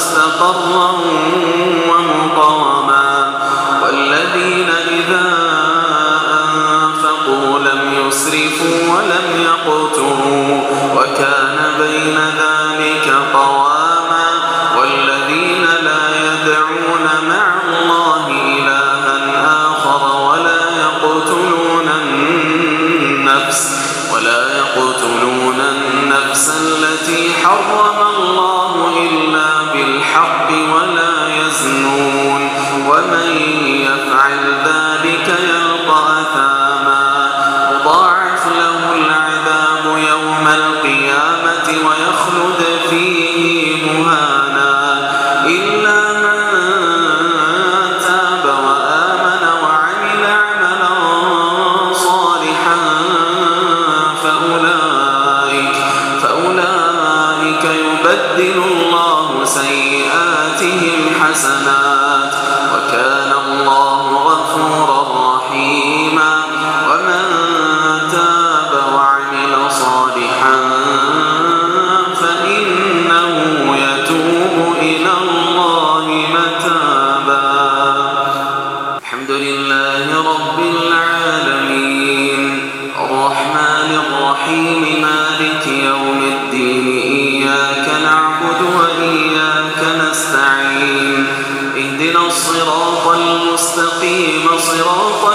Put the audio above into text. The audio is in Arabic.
واستقرا بالحق ولا يزنون ومن يفعل ذلك يلقى أثاما يضاعف له العذاب يوم القيامة ويخلد فيه مهانا إلا من تاب وآمن وعمل عملا صالحا فأولئك فأولئك يبدل